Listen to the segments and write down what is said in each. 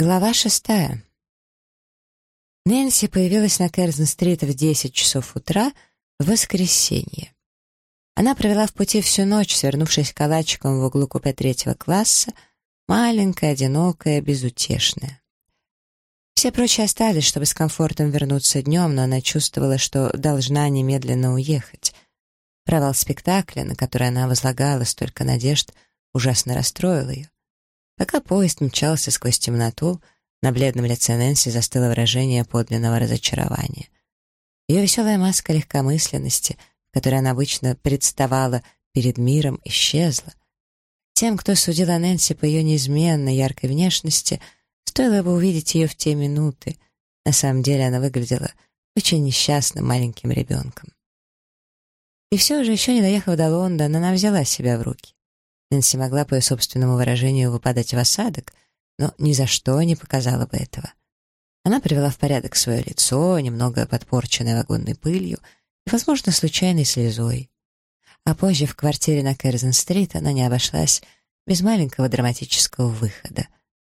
Глава шестая. Нэнси появилась на Керзен-стрит в 10 часов утра в воскресенье. Она провела в пути всю ночь, свернувшись калачиком в углу купе третьего класса, маленькая, одинокая, безутешная. Все прочие остались, чтобы с комфортом вернуться днем, но она чувствовала, что должна немедленно уехать. Провал спектакля, на который она возлагала столько надежд, ужасно расстроил ее. Пока поезд мчался сквозь темноту, на бледном лице Нэнси застыло выражение подлинного разочарования. Ее веселая маска легкомысленности, которой она обычно представала перед миром, исчезла. Тем, кто судил о Нэнси по ее неизменной яркой внешности, стоило бы увидеть ее в те минуты. На самом деле она выглядела очень несчастным маленьким ребенком. И все же, еще не доехав до Лондона, она взяла себя в руки. Нэнси могла, по ее собственному выражению, выпадать в осадок, но ни за что не показала бы этого. Она привела в порядок свое лицо, немного подпорченное вагонной пылью и, возможно, случайной слезой. А позже в квартире на Керзен-стрит она не обошлась без маленького драматического выхода.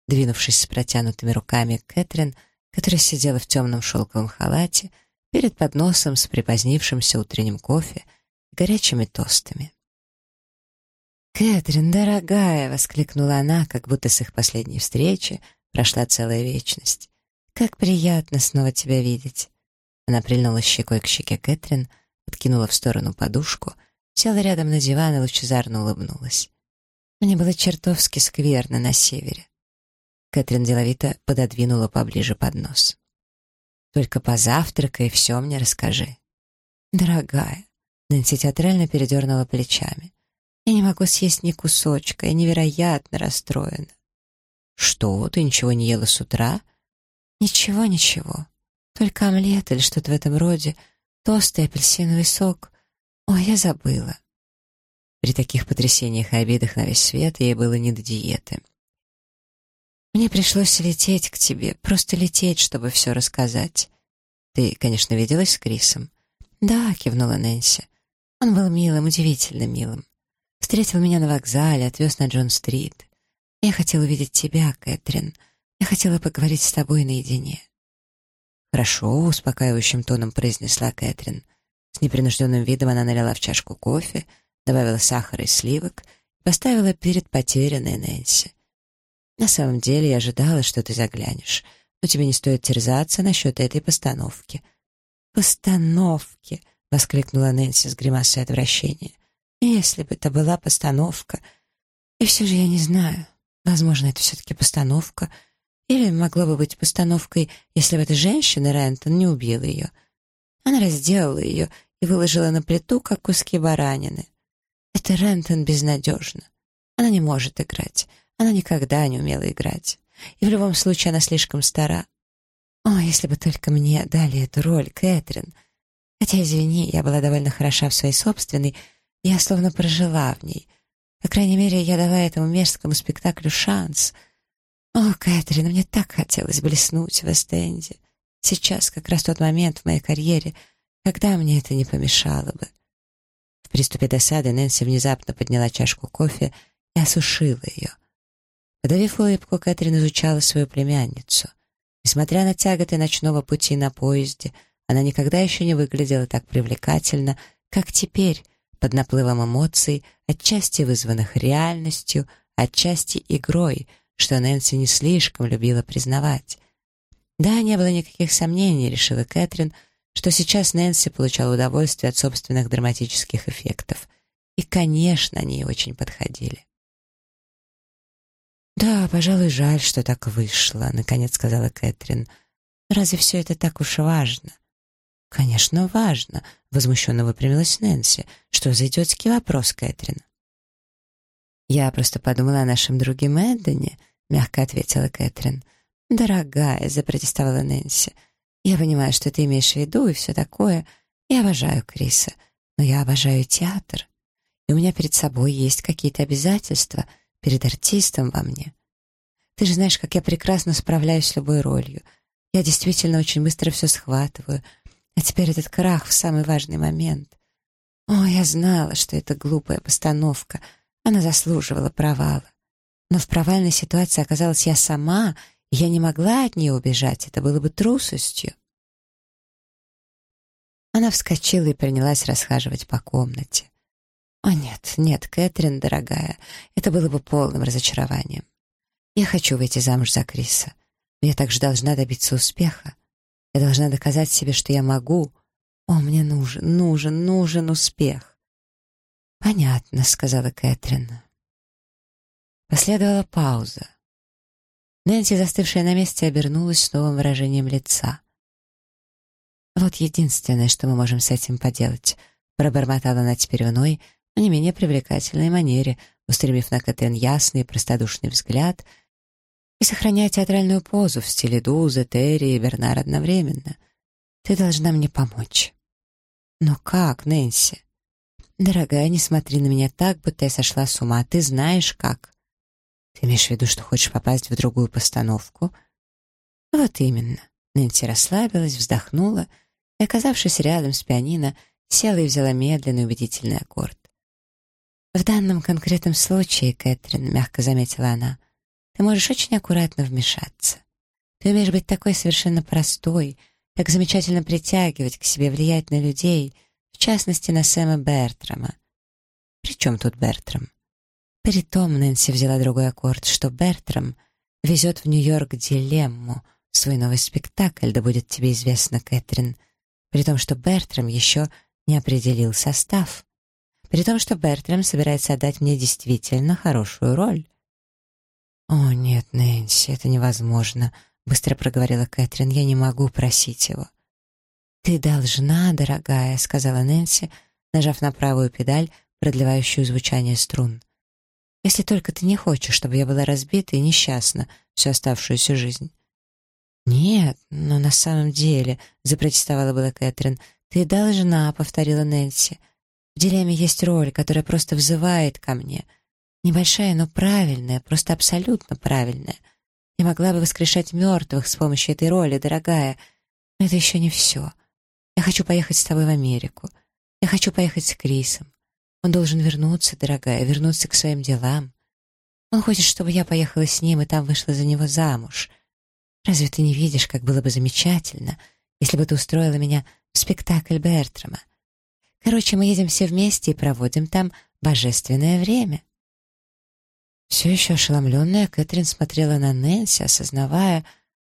Двинувшись с протянутыми руками Кэтрин, которая сидела в темном шелковом халате, перед подносом с припозднившимся утренним кофе и горячими тостами. «Кэтрин, дорогая!» — воскликнула она, как будто с их последней встречи прошла целая вечность. «Как приятно снова тебя видеть!» Она прильнула щекой к щеке Кэтрин, откинула в сторону подушку, села рядом на диван и лучезарно улыбнулась. «Мне было чертовски скверно на севере». Кэтрин деловито пододвинула поближе поднос. «Только позавтракай и все мне расскажи». «Дорогая», — Нэнси театрально передернула плечами. Я не могу съесть ни кусочка, я невероятно расстроена. Что, ты ничего не ела с утра? Ничего, ничего. Только омлет или что-то в этом роде, тост и апельсиновый сок. Ой, я забыла. При таких потрясениях и обидах на весь свет ей было не до диеты. Мне пришлось лететь к тебе, просто лететь, чтобы все рассказать. Ты, конечно, виделась с Крисом? Да, кивнула Нэнси. Он был милым, удивительно милым. Встретил меня на вокзале, отвез на Джон-стрит. Я хотела увидеть тебя, Кэтрин. Я хотела поговорить с тобой наедине. «Хорошо», — успокаивающим тоном произнесла Кэтрин. С непринужденным видом она налила в чашку кофе, добавила сахара и сливок и поставила перед потерянной Нэнси. «На самом деле я ожидала, что ты заглянешь, но тебе не стоит терзаться насчет этой постановки». «Постановки!» — воскликнула Нэнси с гримасой отвращения. Если бы это была постановка. И все же я не знаю. Возможно, это все-таки постановка. Или могло бы быть постановкой, если бы эта женщина, Рентон, не убила ее. Она разделала ее и выложила на плиту, как куски баранины. Это Рентон безнадежно. Она не может играть. Она никогда не умела играть. И в любом случае она слишком стара. О, если бы только мне дали эту роль, Кэтрин. Хотя, извини, я была довольно хороша в своей собственной, я словно прожила в ней. По крайней мере, я дала этому мерзкому спектаклю шанс. О, Кэтрин, мне так хотелось блеснуть в Эстенде. Сейчас как раз тот момент в моей карьере, когда мне это не помешало бы. В приступе досады Нэнси внезапно подняла чашку кофе и осушила ее. Подавив улыбку, Кэтрин изучала свою племянницу. Несмотря на тяготы ночного пути на поезде, она никогда еще не выглядела так привлекательно, как теперь, под наплывом эмоций, отчасти вызванных реальностью, отчасти игрой, что Нэнси не слишком любила признавать. Да, не было никаких сомнений, решила Кэтрин, что сейчас Нэнси получала удовольствие от собственных драматических эффектов. И, конечно, они очень подходили. «Да, пожалуй, жаль, что так вышло», — наконец сказала Кэтрин. «Разве все это так уж важно? «Конечно, важно», — возмущенно выпрямилась Нэнси. «Что за идиотский вопрос, Кэтрин?» «Я просто подумала о нашем друге Мэддене», — мягко ответила Кэтрин. «Дорогая», — запротестовала Нэнси, — «я понимаю, что ты имеешь в виду и все такое. Я обожаю Криса, но я обожаю театр. И у меня перед собой есть какие-то обязательства перед артистом во мне. Ты же знаешь, как я прекрасно справляюсь с любой ролью. Я действительно очень быстро все схватываю, а теперь этот крах в самый важный момент. О, я знала, что это глупая постановка. Она заслуживала провала. Но в провальной ситуации оказалась я сама, Я не могла от нее убежать, это было бы трусостью. Она вскочила и принялась расхаживать по комнате. «О нет, нет, Кэтрин, дорогая, это было бы полным разочарованием. Я хочу выйти замуж за Криса, я также должна добиться успеха. Я должна доказать себе, что я могу. О, мне нужен, нужен, нужен успех». «Понятно», — сказала Кэтрин. Последовала пауза. Нэнси, застывшая на месте, обернулась с новым выражением лица. «Вот единственное, что мы можем с этим поделать», — пробормотала она теперь иной, но не менее привлекательной манере, устремив на Кэтрин ясный и простодушный взгляд и сохраняя театральную позу в стиле Дуза, Терри и Бернар одновременно. «Ты должна мне помочь». «Но как, Нэнси?» «Дорогая, не смотри на меня так, будто я сошла с ума. Ты знаешь, как». «Ты имеешь в виду, что хочешь попасть в другую постановку?» «Вот именно». Нэнси расслабилась, вздохнула — и, оказавшись рядом с пианино, села и взяла медленный убедительный аккорд. «В данном конкретном случае, Кэтрин», — мягко заметила она, «ты можешь очень аккуратно вмешаться. Ты умеешь быть такой совершенно простой, так замечательно притягивать к себе, влиять на людей, в частности, на Сэма Бертрама. При чем тут Бертрам? Притом Нэнси взяла другой аккорд, что Бертрам везет в Нью-Йорк дилемму, свой новый спектакль, да будет тебе известно, Кэтрин — при том, что Бертрам еще не определил состав, при том, что Бертрам собирается отдать мне действительно хорошую роль. «О, нет, Нэнси, это невозможно», — быстро проговорила Кэтрин, — «я не могу просить его». «Ты должна, дорогая», — сказала Нэнси, нажав на правую педаль, продлевающую звучание струн. «Если только ты не хочешь, чтобы я была разбита и несчастна всю оставшуюся жизнь». «Нет, но на самом деле», — запротестовала была Кэтрин, «ты должна», — повторила Нэнси. «В дилемме есть роль, которая просто взывает ко мне. Небольшая, но правильная, просто абсолютно правильная. Я могла бы воскрешать мертвых с помощью этой роли, дорогая, но это еще не все. Я хочу поехать с тобой в Америку. Я хочу поехать с Крисом. Он должен вернуться, дорогая, вернуться к своим делам. Он хочет, чтобы я поехала с ним и там вышла за него замуж». Разве ты не видишь, как было бы замечательно, если бы ты устроила меня в спектакль Бертрама? Короче, мы едем все вместе и проводим там божественное время». Все еще ошеломленная, Кэтрин смотрела на Нэнси, осознавая,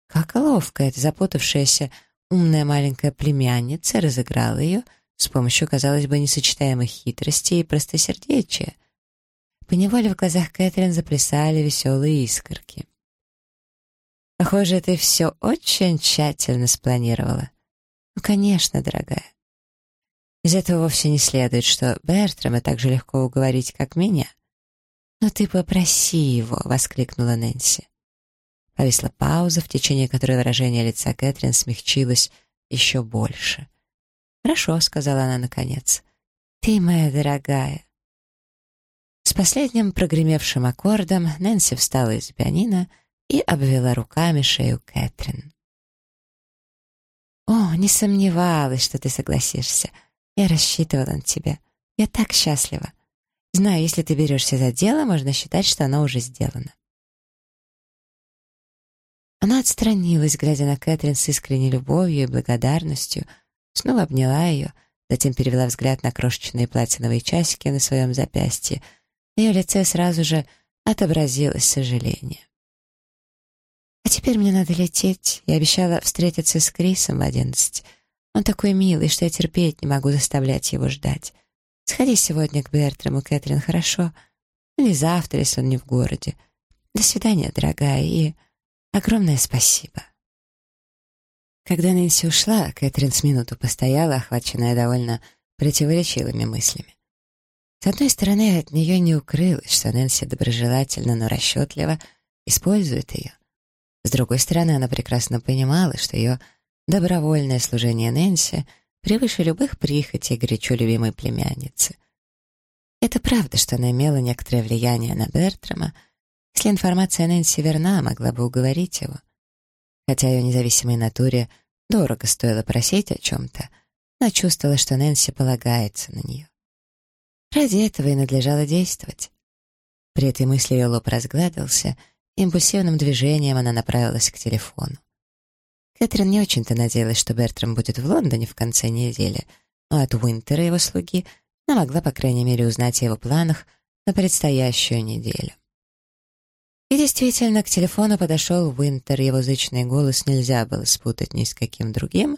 как ловко эта запутавшаяся умная маленькая племянница разыграла ее с помощью, казалось бы, несочетаемых хитростей и простосердечия. Поневоле в глазах Кэтрин заплясали веселые искорки. Похоже, ты все очень тщательно спланировала. Ну, конечно, дорогая. Из этого вовсе не следует, что Бертрама так же легко уговорить, как меня. «Но ты попроси его!» — воскликнула Нэнси. Повисла пауза, в течение которой выражение лица Кэтрин смягчилось еще больше. «Хорошо», — сказала она наконец. «Ты моя дорогая». С последним прогремевшим аккордом Нэнси встала из пианино — и обвела руками шею Кэтрин. «О, не сомневалась, что ты согласишься. Я рассчитывала на тебя. Я так счастлива. Знаю, если ты берешься за дело, можно считать, что оно уже сделано». Она отстранилась, глядя на Кэтрин с искренней любовью и благодарностью, снова обняла ее, затем перевела взгляд на крошечные платиновые часики на своем запястье. На ее лице сразу же отобразилось сожаление. А теперь мне надо лететь. Я обещала встретиться с Крисом в одиннадцать. Он такой милый, что я терпеть не могу заставлять его ждать. Сходи сегодня к Бертраму, Кэтрин, хорошо? Или завтра, если он не в городе. До свидания, дорогая, и огромное спасибо. Когда Нэнси ушла, Кэтрин с минуту постояла, охваченная довольно противоречивыми мыслями. С одной стороны, от нее не укрылось, что Нэнси доброжелательно, но расчетливо использует ее. С другой стороны, она прекрасно понимала, что ее добровольное служение Нэнси превыше любых прихотей горячо любимой племянницы. Это правда, что она имела некоторое влияние на Бертрама. Если информация Нэнси верна, могла бы уговорить его. Хотя ее независимой натуре дорого стоило просить о чем-то, она чувствовала, что Нэнси полагается на нее. Ради этого и надлежало действовать. При этой мысли ее лоб разгладился — Импульсивным движением она направилась к телефону. Кэтрин не очень-то надеялась, что Бертрам будет в Лондоне в конце недели, но от Уинтера и его слуги она могла, по крайней мере, узнать о его планах на предстоящую неделю. И действительно, к телефону подошел Уинтер, его зычный голос нельзя было спутать ни с каким другим,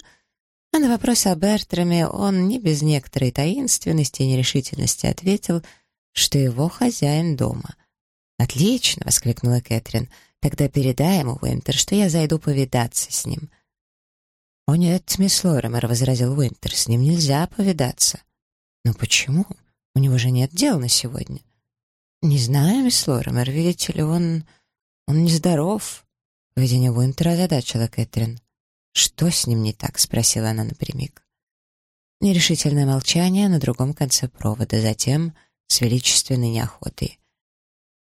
а на вопрос о Бертраме он не без некоторой таинственности и нерешительности ответил, что его хозяин дома. «Отлично!» — воскликнула Кэтрин. «Тогда передай ему, Уинтер, что я зайду повидаться с ним». «О нет, мисс Лоремер», — возразил Уинтер, — «с ним нельзя повидаться». «Но почему? У него же нет дел на сегодня». «Не знаю, мисс Лоремер, видите ли, он... он нездоров». Поведение Уинтера озадачило Кэтрин. «Что с ним не так?» — спросила она напрямик. Нерешительное молчание на другом конце провода, затем с величественной неохотой.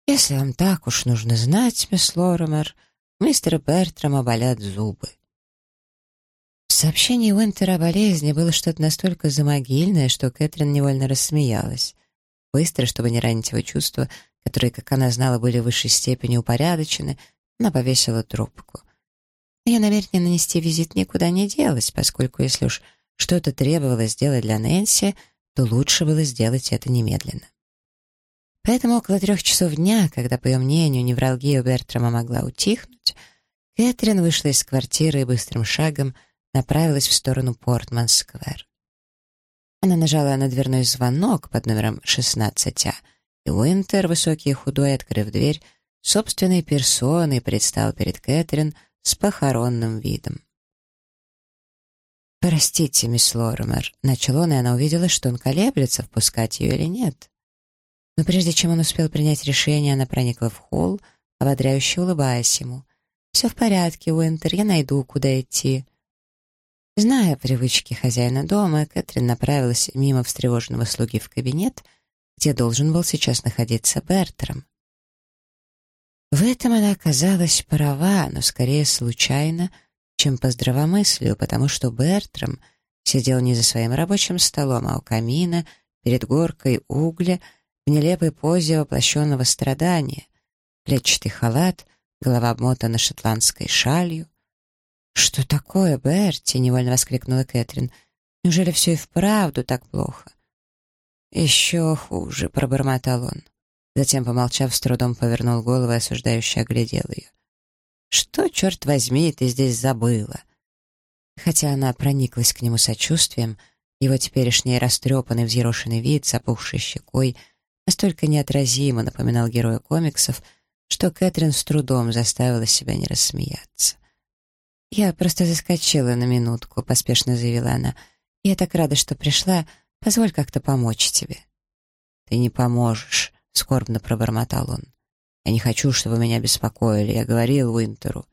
«Если вам так уж нужно знать, мисс Лоремер, мистера Бертрама болят зубы». В сообщении Уинтера о болезни было что-то настолько замогильное, что Кэтрин невольно рассмеялась. Быстро, чтобы не ранить его чувства, которые, как она знала, были в высшей степени упорядочены, она повесила трубку. Ее намерение нанести визит никуда не делось, поскольку если уж что-то требовалось сделать для Нэнси, то лучше было сделать это немедленно. Поэтому около трех часов дня, когда, по ее мнению, невралгия Бертрама могла утихнуть, Кэтрин вышла из квартиры и быстрым шагом направилась в сторону Портман-сквер. Она нажала на дверной звонок под номером 16А, и Уинтер, высокий и худой, открыв дверь, собственной персоной предстал перед Кэтрин с похоронным видом. «Простите, мисс Лоремер», — начал он, и она увидела, что он колеблется, впускать ее или нет. Но прежде чем он успел принять решение, она проникла в холл, ободряюще улыбаясь ему. «Все в порядке, Уинтер, я найду, куда идти». Зная привычки хозяина дома, Кэтрин направилась мимо встревоженного слуги в кабинет, где должен был сейчас находиться Бертером. В этом она оказалась права, но скорее случайно, чем по здравомыслию, потому что Бертрам сидел не за своим рабочим столом, а у камина, перед горкой угля, в нелепой позе воплощенного страдания, клетчатый халат, голова обмотана шотландской шалью, «Что такое, Берти?» — невольно воскликнула Кэтрин. «Неужели все и вправду так плохо?» «Еще хуже», — пробормотал он. Затем, помолчав, с трудом повернул голову и осуждающе оглядел ее. «Что, черт возьми, ты здесь забыла?» Хотя она прониклась к нему сочувствием, его теперешний растрепанный взъерошенный вид с опухшей щекой настолько неотразимо напоминал героя комиксов, что Кэтрин с трудом заставила себя не рассмеяться. «Я просто заскочила на минутку», — поспешно заявила она. «Я так рада, что пришла. Позволь как-то помочь тебе». «Ты не поможешь», — скорбно пробормотал он. «Я не хочу, чтобы меня беспокоили. Я говорил Уинтеру».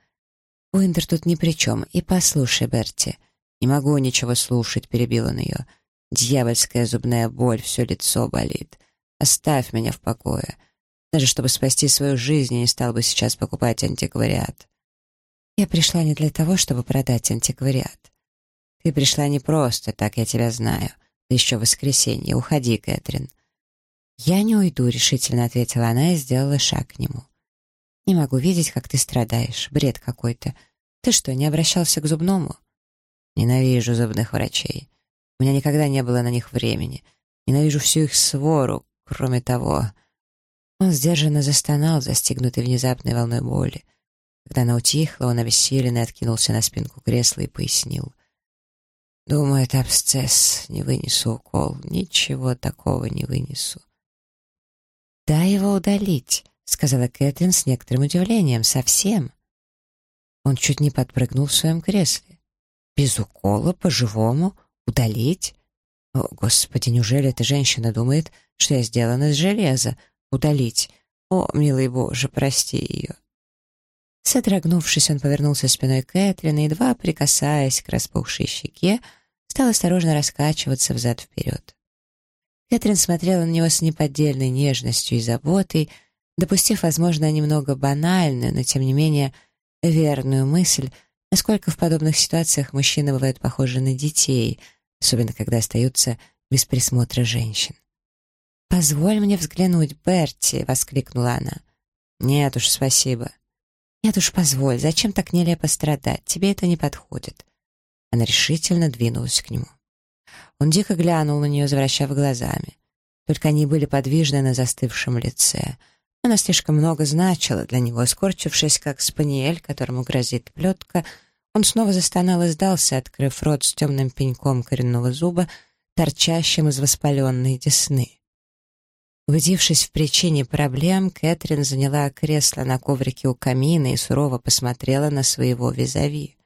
«Уинтер тут ни при чем. И послушай, Берти». «Не могу ничего слушать», — перебил он ее. «Дьявольская зубная боль, все лицо болит. Оставь меня в покое. Даже чтобы спасти свою жизнь, я не стал бы сейчас покупать антиквариат». Я пришла не для того, чтобы продать антиквариат. Ты пришла не просто, так я тебя знаю. Да еще воскресенье. Уходи, Кэтрин. Я не уйду, решительно ответила она и сделала шаг к нему. Не могу видеть, как ты страдаешь. Бред какой-то. Ты что, не обращался к зубному? Ненавижу зубных врачей. У меня никогда не было на них времени. Ненавижу всю их свору. Кроме того... Он сдержанно застонал, застигнутый внезапной волной боли. Когда она утихла, он обессиленный откинулся на спинку кресла и пояснил. «Думаю, это абсцесс. Не вынесу укол. Ничего такого не вынесу». «Дай его удалить», — сказала Кэтрин с некоторым удивлением. «Совсем». Он чуть не подпрыгнул в своем кресле. «Без укола, по-живому? Удалить? О, Господи, неужели эта женщина думает, что я сделана из железа? Удалить? О, милый Боже, прости ее». Содрогнувшись, он повернулся спиной к Кэтрин и, едва прикасаясь к распухшей щеке, стал осторожно раскачиваться взад-вперед. Кэтрин смотрела на него с неподдельной нежностью и заботой, допустив, возможно, немного банальную, но, тем не менее, верную мысль, насколько в подобных ситуациях мужчины бывают похожи на детей, особенно когда остаются без присмотра женщин. «Позволь мне взглянуть, Берти!» — воскликнула она. «Нет уж, спасибо». «Нет уж, позволь, зачем так нелепо страдать? Тебе это не подходит». Она решительно двинулась к нему. Он дико глянул на нее, завращав глазами. Только они были подвижны на застывшем лице. Она слишком много значила для него, скорчившись, как спаниель, которому грозит плетка, он снова застонал и сдался, открыв рот с темным пеньком коренного зуба, торчащим из воспаленной десны. Убедившись в причине проблем, Кэтрин заняла кресло на коврике у камина и сурово посмотрела на своего визави.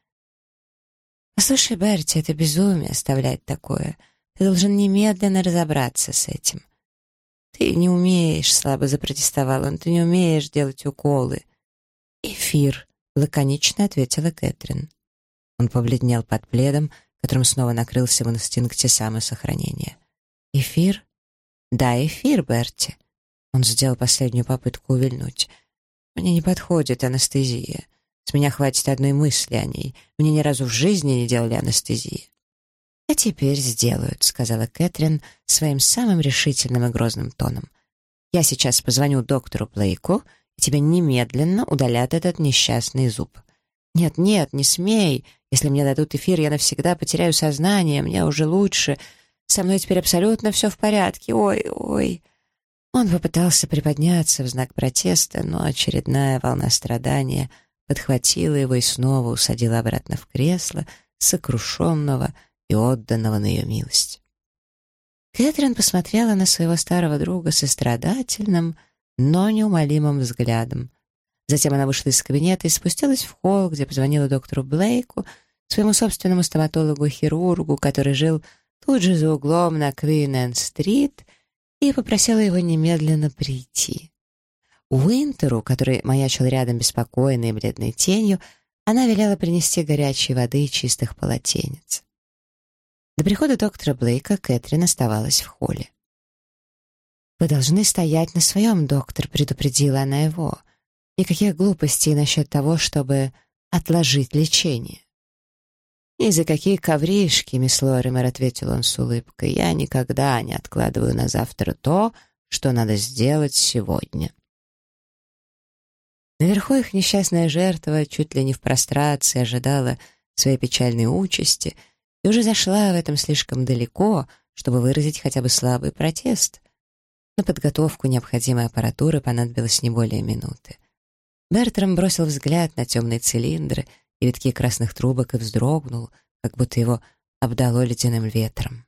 «Послушай, Берти, это безумие оставлять такое. Ты должен немедленно разобраться с этим. «Ты не умеешь», — слабо запротестовал он, — «ты не умеешь делать уколы». «Эфир», — лаконично ответила Кэтрин. Он побледнел под пледом, которым снова накрылся в инстинкте самосохранения. «Эфир?» «Да, эфир, Берти». Он сделал последнюю попытку увильнуть. «Мне не подходит анестезия. С меня хватит одной мысли о ней. Мне ни разу в жизни не делали анестезии». «А теперь сделают», — сказала Кэтрин своим самым решительным и грозным тоном. «Я сейчас позвоню доктору Блейку, и тебе немедленно удалят этот несчастный зуб». «Нет, нет, не смей. Если мне дадут эфир, я навсегда потеряю сознание, мне уже лучше. Со мной теперь абсолютно все в порядке. Ой, ой». Он попытался приподняться в знак протеста, но очередная волна страдания подхватила его и снова усадила обратно в кресло, сокрушенного, и отданного на ее милость. Кэтрин посмотрела на своего старого друга со страдательным, но неумолимым взглядом. Затем она вышла из кабинета и спустилась в холл, где позвонила доктору Блейку, своему собственному стоматологу-хирургу, который жил тут же за углом на Квинен-стрит, и попросила его немедленно прийти. Уинтеру, который маячил рядом беспокойной и бледной тенью, она велела принести горячей воды и чистых полотенец. До прихода доктора Блейка Кэтрин оставалась в холле. «Вы должны стоять на своем, доктор», — предупредила она его. «Никаких глупостей насчет того, чтобы отложить лечение». «Ни за какие ковришки, мисс Лоример», — ответил он с улыбкой. «Я никогда не откладываю на завтра то, что надо сделать сегодня». Наверху их несчастная жертва чуть ли не в прострации ожидала своей печальной участи — и уже зашла в этом слишком далеко, чтобы выразить хотя бы слабый протест. На подготовку необходимой аппаратуры понадобилось не более минуты. Бертрам бросил взгляд на темные цилиндры и витки красных трубок и вздрогнул, как будто его обдало ледяным ветром.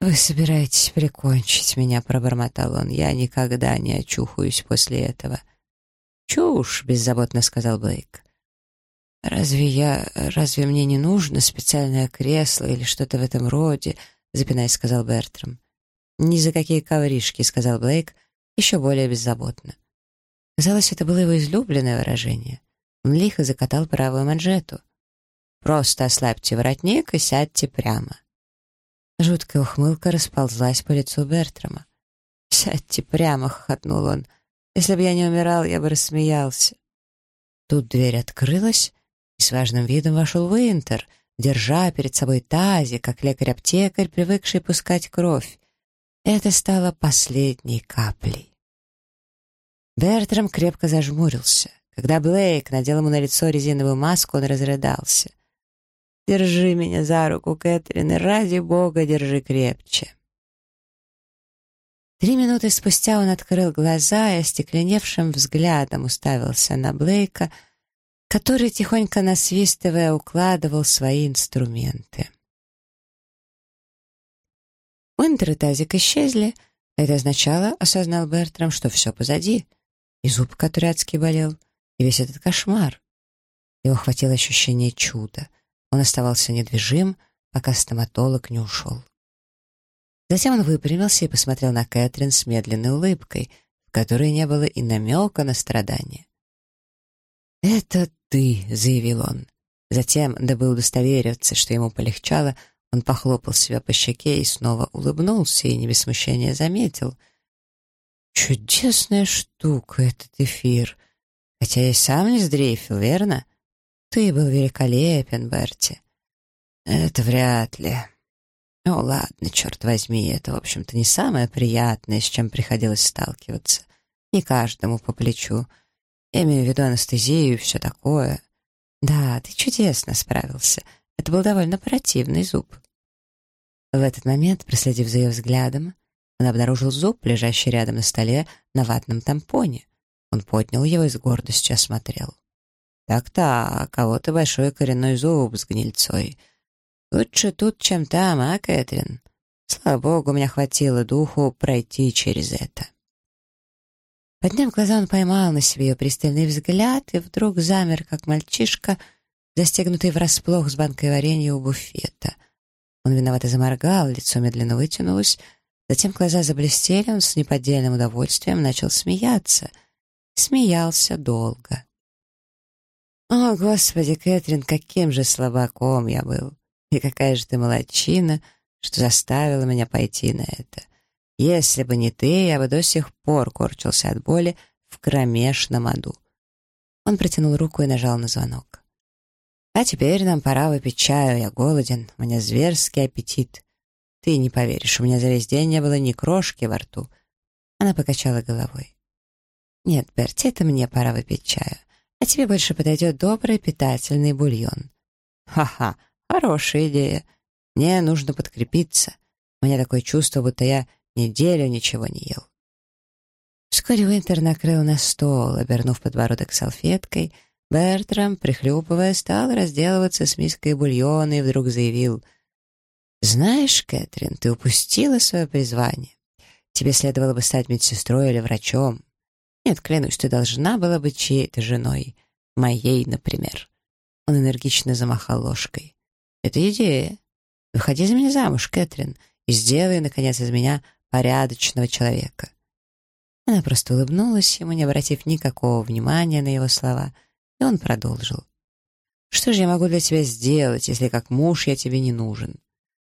«Вы собираетесь прикончить меня», — пробормотал он. «Я никогда не очухаюсь после этого». «Чушь», — беззаботно сказал Блейк. «Разве я... разве мне не нужно специальное кресло или что-то в этом роде?» — запинаясь, сказал Бертрам. «Ни за какие ковришки», — сказал Блейк, еще более беззаботно. Казалось, это было его излюбленное выражение. Он лихо закатал правую манжету. «Просто ослабьте воротник и сядьте прямо». Жуткая ухмылка расползлась по лицу Бертрама. «Сядьте прямо», — хохотнул он. «Если бы я не умирал, я бы рассмеялся». Тут дверь открылась, и с важным видом вошел Уинтер, держа перед собой тазик, как лекарь-аптекарь, привыкший пускать кровь. Это стало последней каплей. Бертрам крепко зажмурился. Когда Блейк надел ему на лицо резиновую маску, он разрыдался. «Держи меня за руку, Кэтрин, и ради бога держи крепче». Три минуты спустя он открыл глаза и остекленевшим взглядом уставился на Блейка — который, тихонько насвистывая, укладывал свои инструменты. Уинтер и тазик исчезли. Это означало, осознал Бертрам, что все позади. И зуб, который адски болел, и весь этот кошмар. Его хватило ощущение чуда. Он оставался недвижим, пока стоматолог не ушел. Затем он выпрямился и посмотрел на Кэтрин с медленной улыбкой, в которой не было и намека на страдание. «Это ты», — заявил он. Затем, дабы удостовериться, что ему полегчало, он похлопал себя по щеке и снова улыбнулся, и не без смущения заметил. «Чудесная штука этот эфир. Хотя я и сам не сдрейфил, верно? Ты был великолепен, Берти». «Это вряд ли». «Ну ладно, черт возьми, это, в общем-то, не самое приятное, с чем приходилось сталкиваться. Не каждому по плечу. Я имею в виду анестезию и все такое. Да, ты чудесно справился. Это был довольно противный зуб. В этот момент, проследив за ее взглядом, он обнаружил зуб, лежащий рядом на столе на ватном тампоне. Он поднял его и с гордостью осмотрел. «Так-так, а вот и большой коренной зуб с гнильцой. Лучше тут, чем там, а, Кэтрин? Слава богу, у меня хватило духу пройти через это». Подняв глаза, он поймал на себе ее пристальный взгляд и вдруг замер, как мальчишка, застегнутый врасплох с банкой варенья у буфета. Он виновато заморгал, лицо медленно вытянулось, затем глаза заблестели, он с неподдельным удовольствием начал смеяться. Смеялся долго. «О, Господи, Кэтрин, каким же слабаком я был! И какая же ты молодчина, что заставила меня пойти на это!» Если бы не ты, я бы до сих пор корчился от боли в кромешном аду. Он протянул руку и нажал на звонок. «А теперь нам пора выпить чаю, я голоден, у меня зверский аппетит. Ты не поверишь, у меня за весь день не было ни крошки во рту». Она покачала головой. «Нет, Берти, это мне пора выпить чаю, а тебе больше подойдет добрый питательный бульон». «Ха-ха, хорошая идея. Мне нужно подкрепиться. У меня такое чувство, будто я Неделю ничего не ел. Вскоре Уинтер накрыл на стол, обернув подбородок салфеткой. Бертрам, прихлюпывая, стал разделываться с миской бульона и вдруг заявил. «Знаешь, Кэтрин, ты упустила свое призвание. Тебе следовало бы стать медсестрой или врачом. Нет, клянусь, ты должна была быть чьей-то женой. Моей, например». Он энергично замахал ложкой. «Это идея. Выходи за меня замуж, Кэтрин, и сделай, наконец, из меня порядочного человека. Она просто улыбнулась ему, не обратив никакого внимания на его слова, и он продолжил. «Что же я могу для тебя сделать, если как муж я тебе не нужен?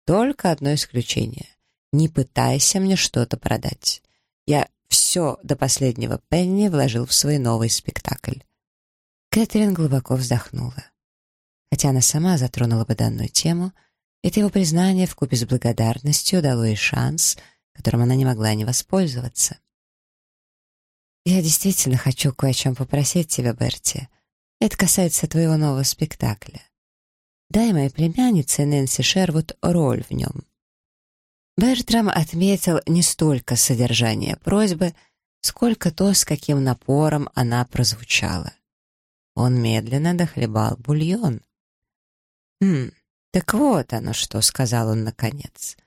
Только одно исключение. Не пытайся мне что-то продать. Я все до последнего пенни вложил в свой новый спектакль». Кэтрин глубоко вздохнула. Хотя она сама затронула бы данную тему, это его признание вкупе с благодарностью дало ей шанс — которым она не могла не воспользоваться. «Я действительно хочу кое о чем попросить тебя, Берти. Это касается твоего нового спектакля. Дай моей племяннице Нэнси Шервуд роль в нем». Бертрам отметил не столько содержание просьбы, сколько то, с каким напором она прозвучала. Он медленно дохлебал бульон. «Хм, так вот оно что», — сказал он наконец.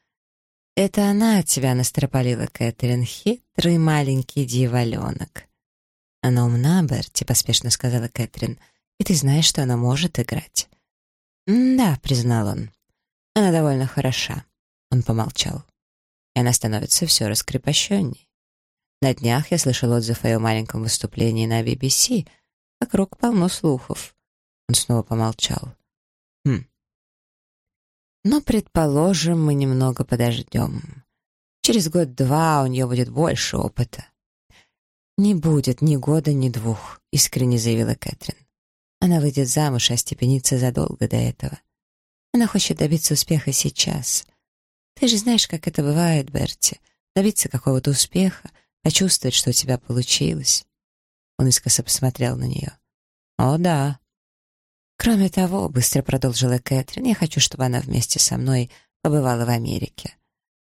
«Это она тебя настропалила, Кэтрин, хитрый маленький дьяволенок». «Она умна, Берти», — поспешно сказала Кэтрин, «и ты знаешь, что она может играть». «Да», — признал он, — «она довольно хороша». Он помолчал. И она становится все раскрепощенней. На днях я слышал отзыв о ее маленьком выступлении на BBC. Вокруг полно слухов. Он снова помолчал. «Хм, но, предположим, мы немного подождем. Через год-два у нее будет больше опыта. «Не будет ни года, ни двух», — искренне заявила Кэтрин. Она выйдет замуж и остепенится задолго до этого. Она хочет добиться успеха сейчас. Ты же знаешь, как это бывает, Берти. Добиться какого-то успеха, почувствовать, что у тебя получилось. Он искоса посмотрел на нее. «О, да, Кроме того, быстро продолжила Кэтрин, я хочу, чтобы она вместе со мной побывала в Америке.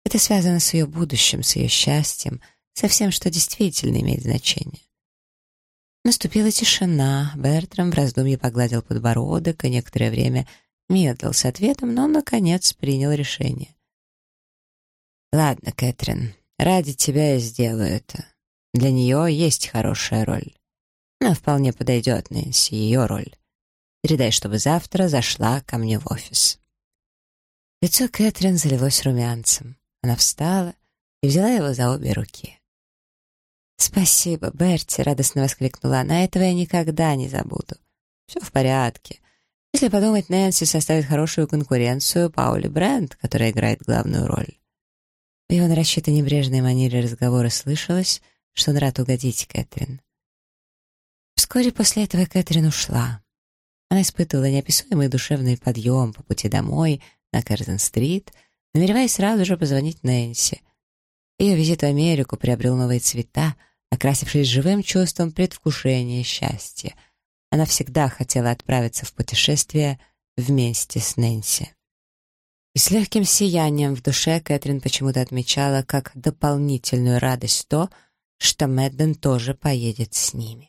Это связано с ее будущим, с ее счастьем, со всем, что действительно имеет значение. Наступила тишина. Бертрам в раздумье погладил подбородок и некоторое время медлил с ответом, но, наконец, принял решение. «Ладно, Кэтрин, ради тебя я сделаю это. Для нее есть хорошая роль. Она вполне подойдет, Нэнси, ее роль. Передай, чтобы завтра зашла ко мне в офис». Лицо Кэтрин залилось румянцем. Она встала и взяла его за обе руки. «Спасибо, Берти!» — радостно воскликнула она. «Этого я никогда не забуду. Все в порядке. Если подумать, Нэнси составит хорошую конкуренцию Паули Брент, которая играет главную роль». В его нарочито небрежной манере разговора слышалось, что он рад угодить Кэтрин. Вскоре после этого Кэтрин ушла. Она испытывала неописуемый душевный подъем по пути домой на Кэрзен-стрит, намереваясь сразу же позвонить Нэнси. Ее визит в Америку приобрел новые цвета, окрасившись живым чувством предвкушения счастья. Она всегда хотела отправиться в путешествие вместе с Нэнси. И с легким сиянием в душе Кэтрин почему-то отмечала как дополнительную радость то, что Мэдден тоже поедет с ними.